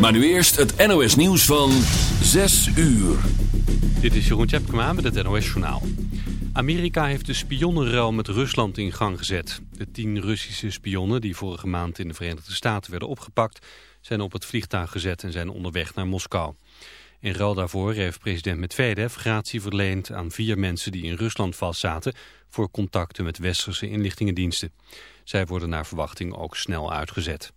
Maar nu eerst het NOS nieuws van 6 uur. Dit is Jeroen Tjepkema met het NOS Journaal. Amerika heeft de spionnenruil met Rusland in gang gezet. De tien Russische spionnen die vorige maand in de Verenigde Staten werden opgepakt... zijn op het vliegtuig gezet en zijn onderweg naar Moskou. In ruil daarvoor heeft president Medvedev gratie verleend aan vier mensen die in Rusland vastzaten... voor contacten met westerse inlichtingendiensten. Zij worden naar verwachting ook snel uitgezet.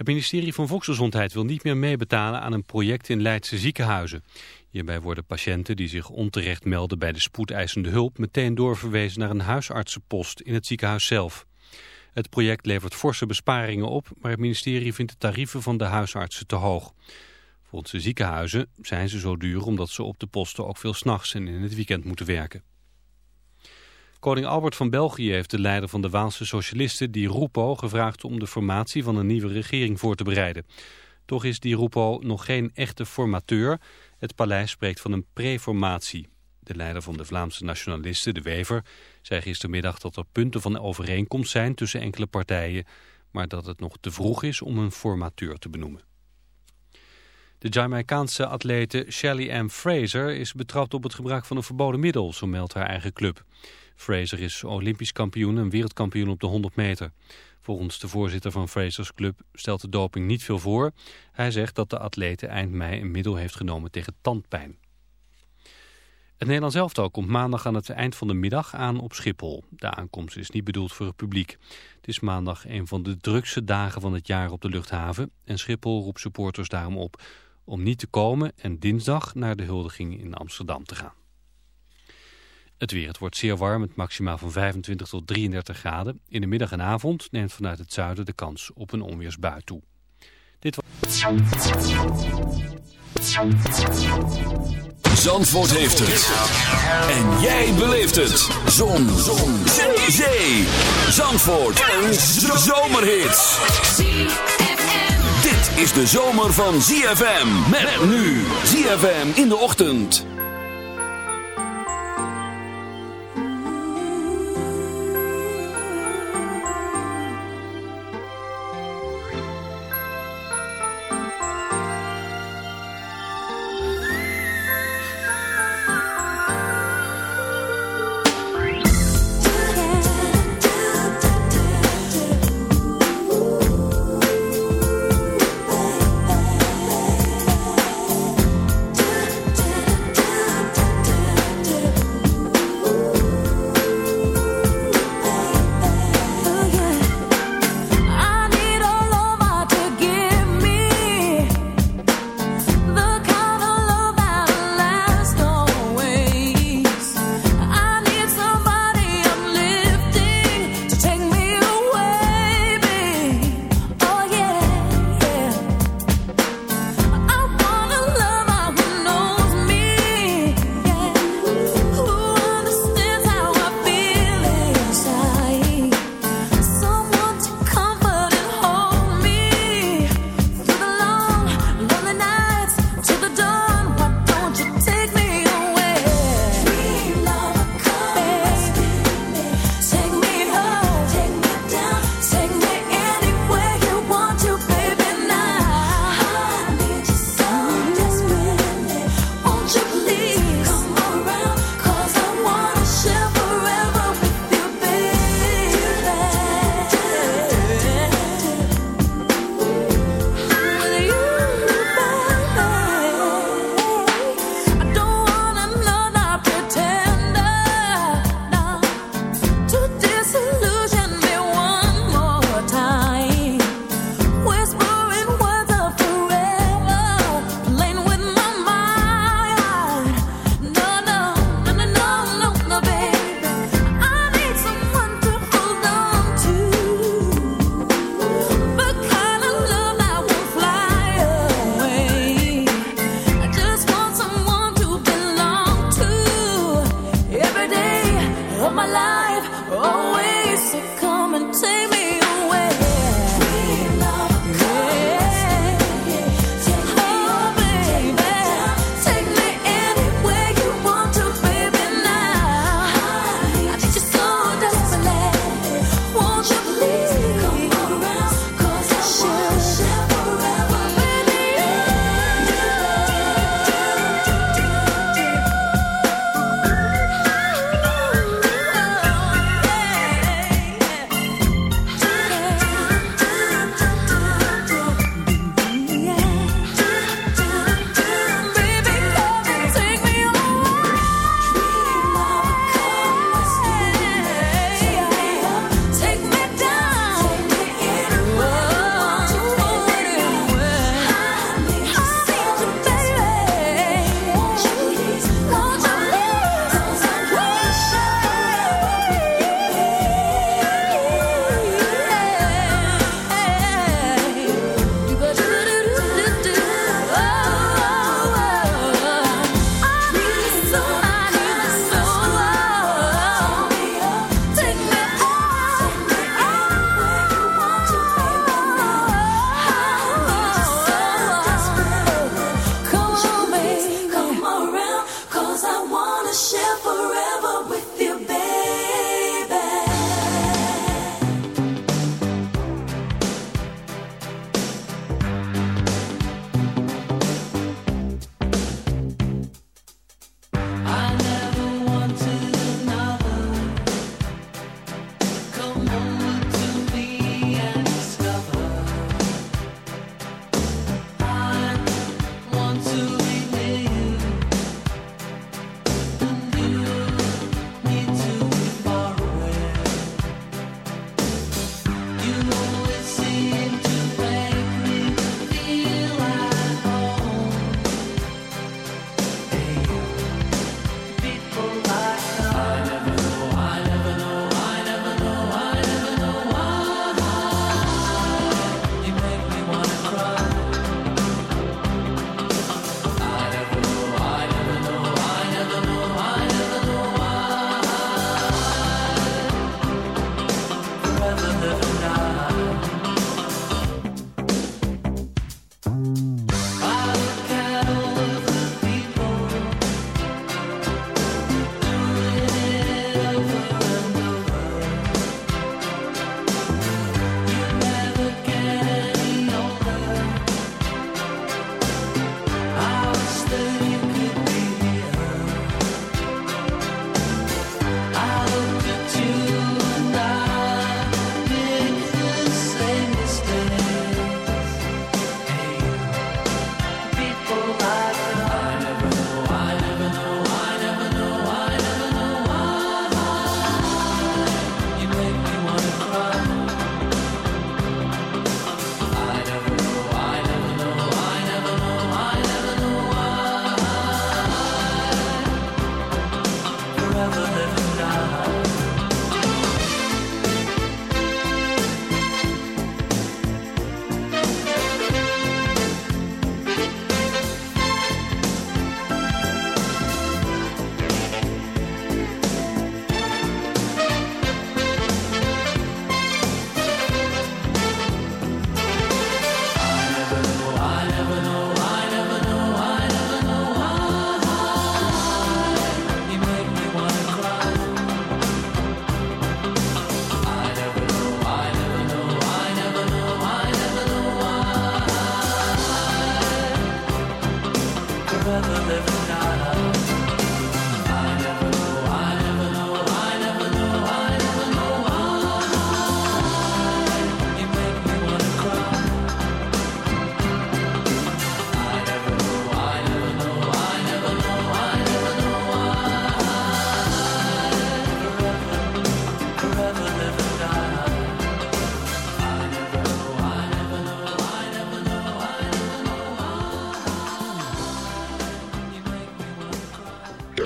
Het ministerie van Volksgezondheid wil niet meer meebetalen aan een project in Leidse ziekenhuizen. Hierbij worden patiënten die zich onterecht melden bij de spoedeisende hulp meteen doorverwezen naar een huisartsenpost in het ziekenhuis zelf. Het project levert forse besparingen op, maar het ministerie vindt de tarieven van de huisartsen te hoog. Volgens de ziekenhuizen zijn ze zo duur omdat ze op de posten ook veel s'nachts en in het weekend moeten werken. Koning Albert van België heeft de leider van de Waalse socialisten, Di Rupo, gevraagd om de formatie van een nieuwe regering voor te bereiden. Toch is Di Rupo nog geen echte formateur. Het paleis spreekt van een preformatie. De leider van de Vlaamse nationalisten, De Wever, zei gistermiddag dat er punten van overeenkomst zijn tussen enkele partijen, maar dat het nog te vroeg is om een formateur te benoemen. De Jamaicaanse atlete Shelly Ann Fraser is betrapt op het gebruik van een verboden middel, zo meldt haar eigen club. Fraser is olympisch kampioen en wereldkampioen op de 100 meter. Volgens de voorzitter van Frasers Club stelt de doping niet veel voor. Hij zegt dat de atlete eind mei een middel heeft genomen tegen tandpijn. Het Nederlands elftal komt maandag aan het eind van de middag aan op Schiphol. De aankomst is niet bedoeld voor het publiek. Het is maandag een van de drukste dagen van het jaar op de luchthaven... en Schiphol roept supporters daarom op om niet te komen... en dinsdag naar de huldiging in Amsterdam te gaan. Het weer, het wordt zeer warm, met maximaal van 25 tot 33 graden. In de middag en avond neemt vanuit het zuiden de kans op een onweersbui toe. Dit was... Zandvoort heeft het. En jij beleeft het. Zon. Zon. Zee. Zee. Zandvoort. Een zomerhit. Dit is de zomer van ZFM. Met nu. ZFM in de ochtend.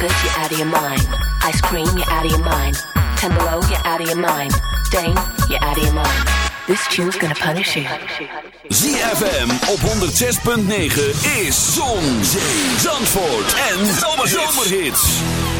Good, you're out of your mind. Ice cream, you're out of your mind. Ten below, you're out of your mind. Dane, you're out of your mind. This tune's gonna punish you. ZFM op 106.9 is Zon, Zee, Zandvoort en Zomerhits. Ik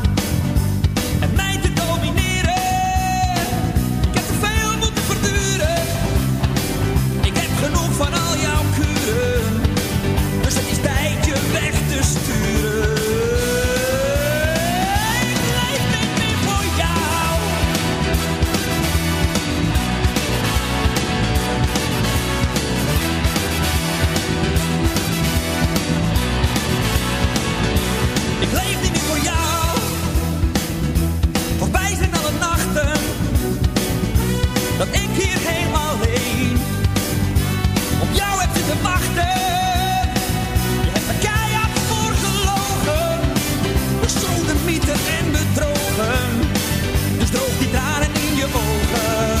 zitten wachten. Je hebt me keihard voor gelogen. Besodemieten en bedrogen. Dus droog die tranen in je ogen.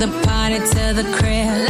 the party to the crib.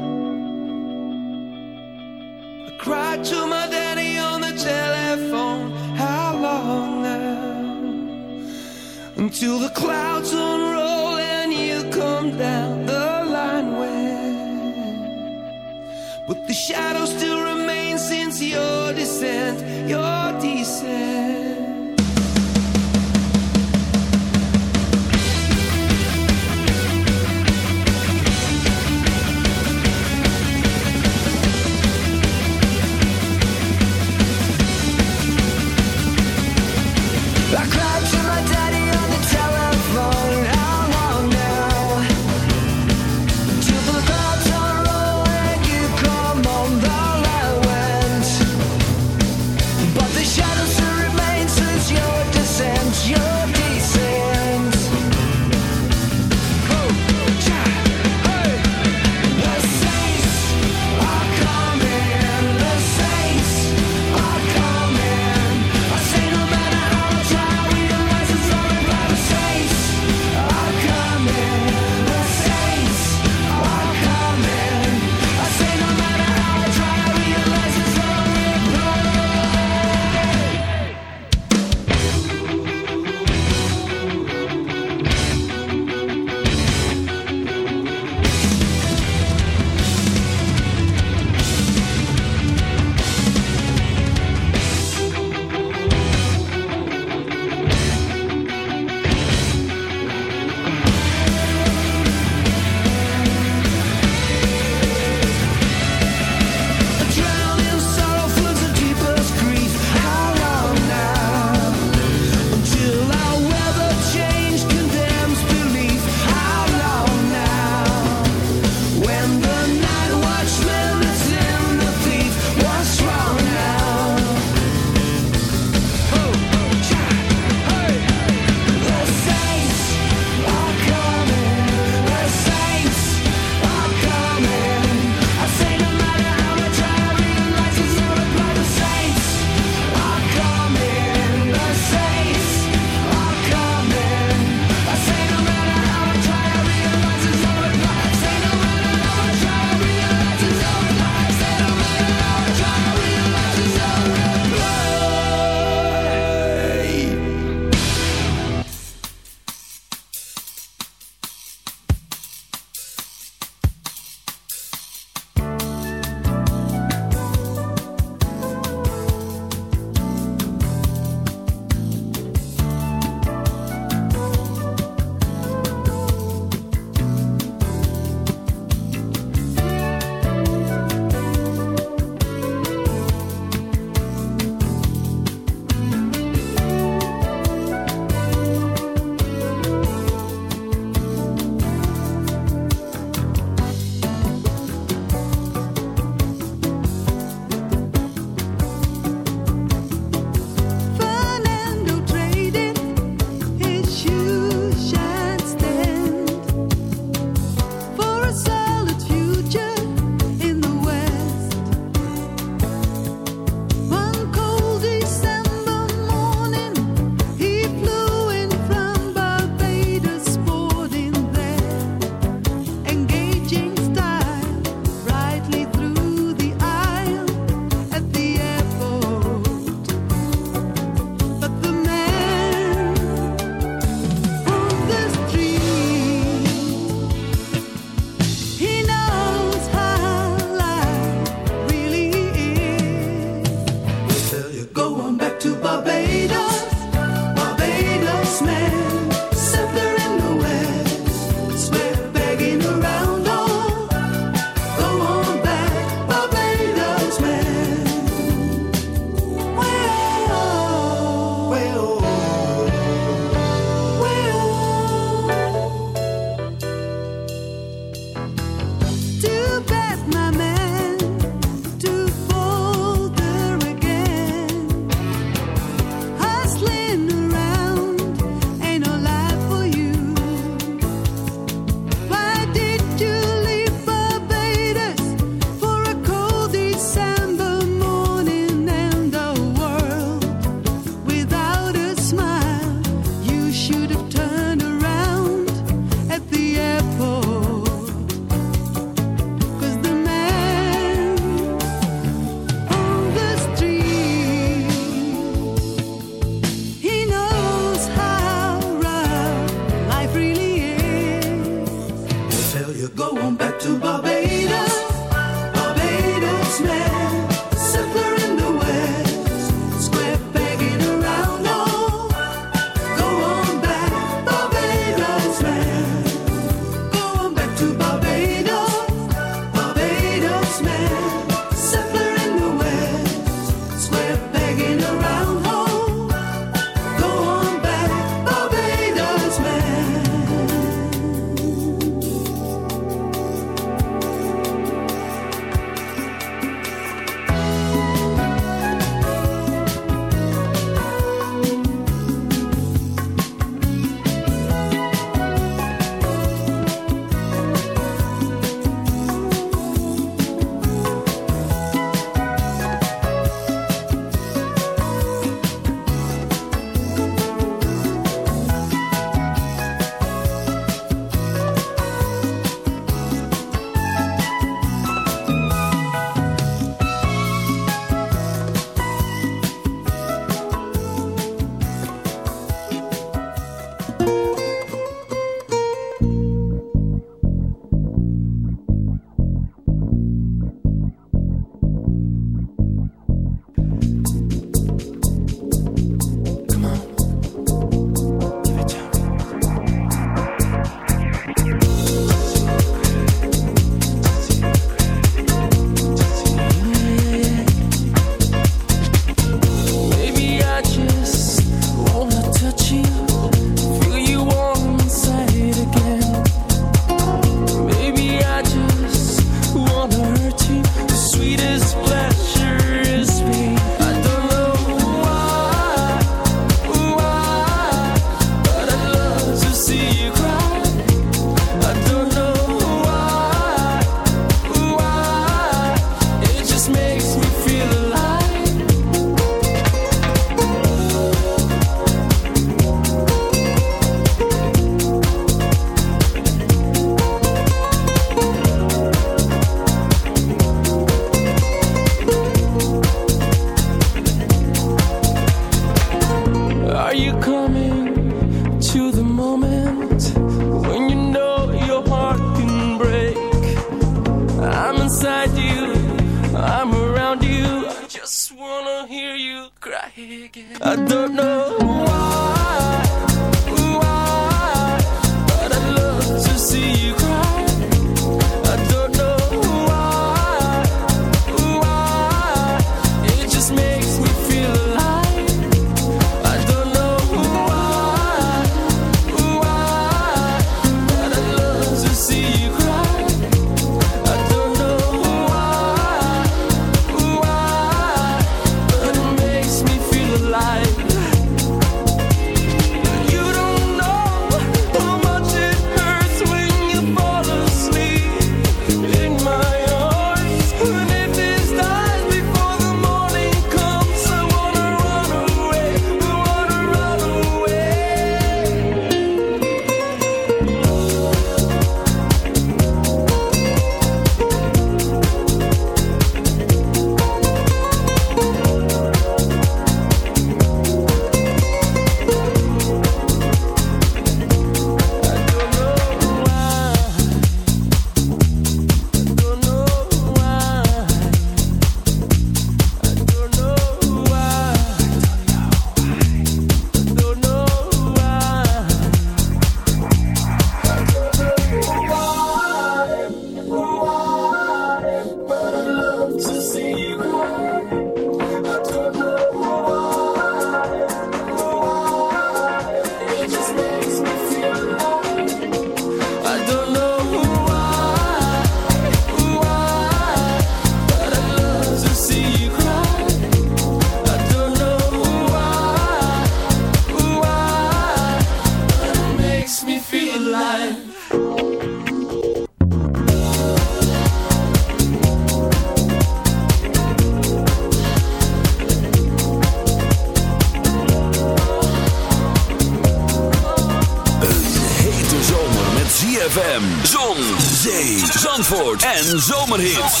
en Zomerhits.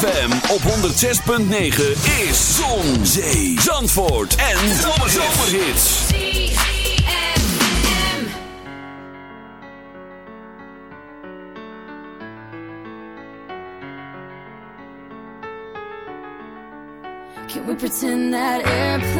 ZFM op 106.9 is Zon, Zee, Zandvoort en Zomerhits. Can we pretend that airplanes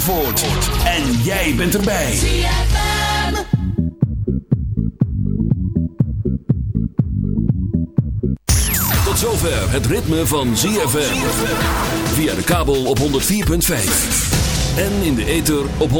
Zandvoort. En jij bent erbij. Tot zover het ritme van ZFM. Via de kabel op 104.5. En in de ether op 104.5.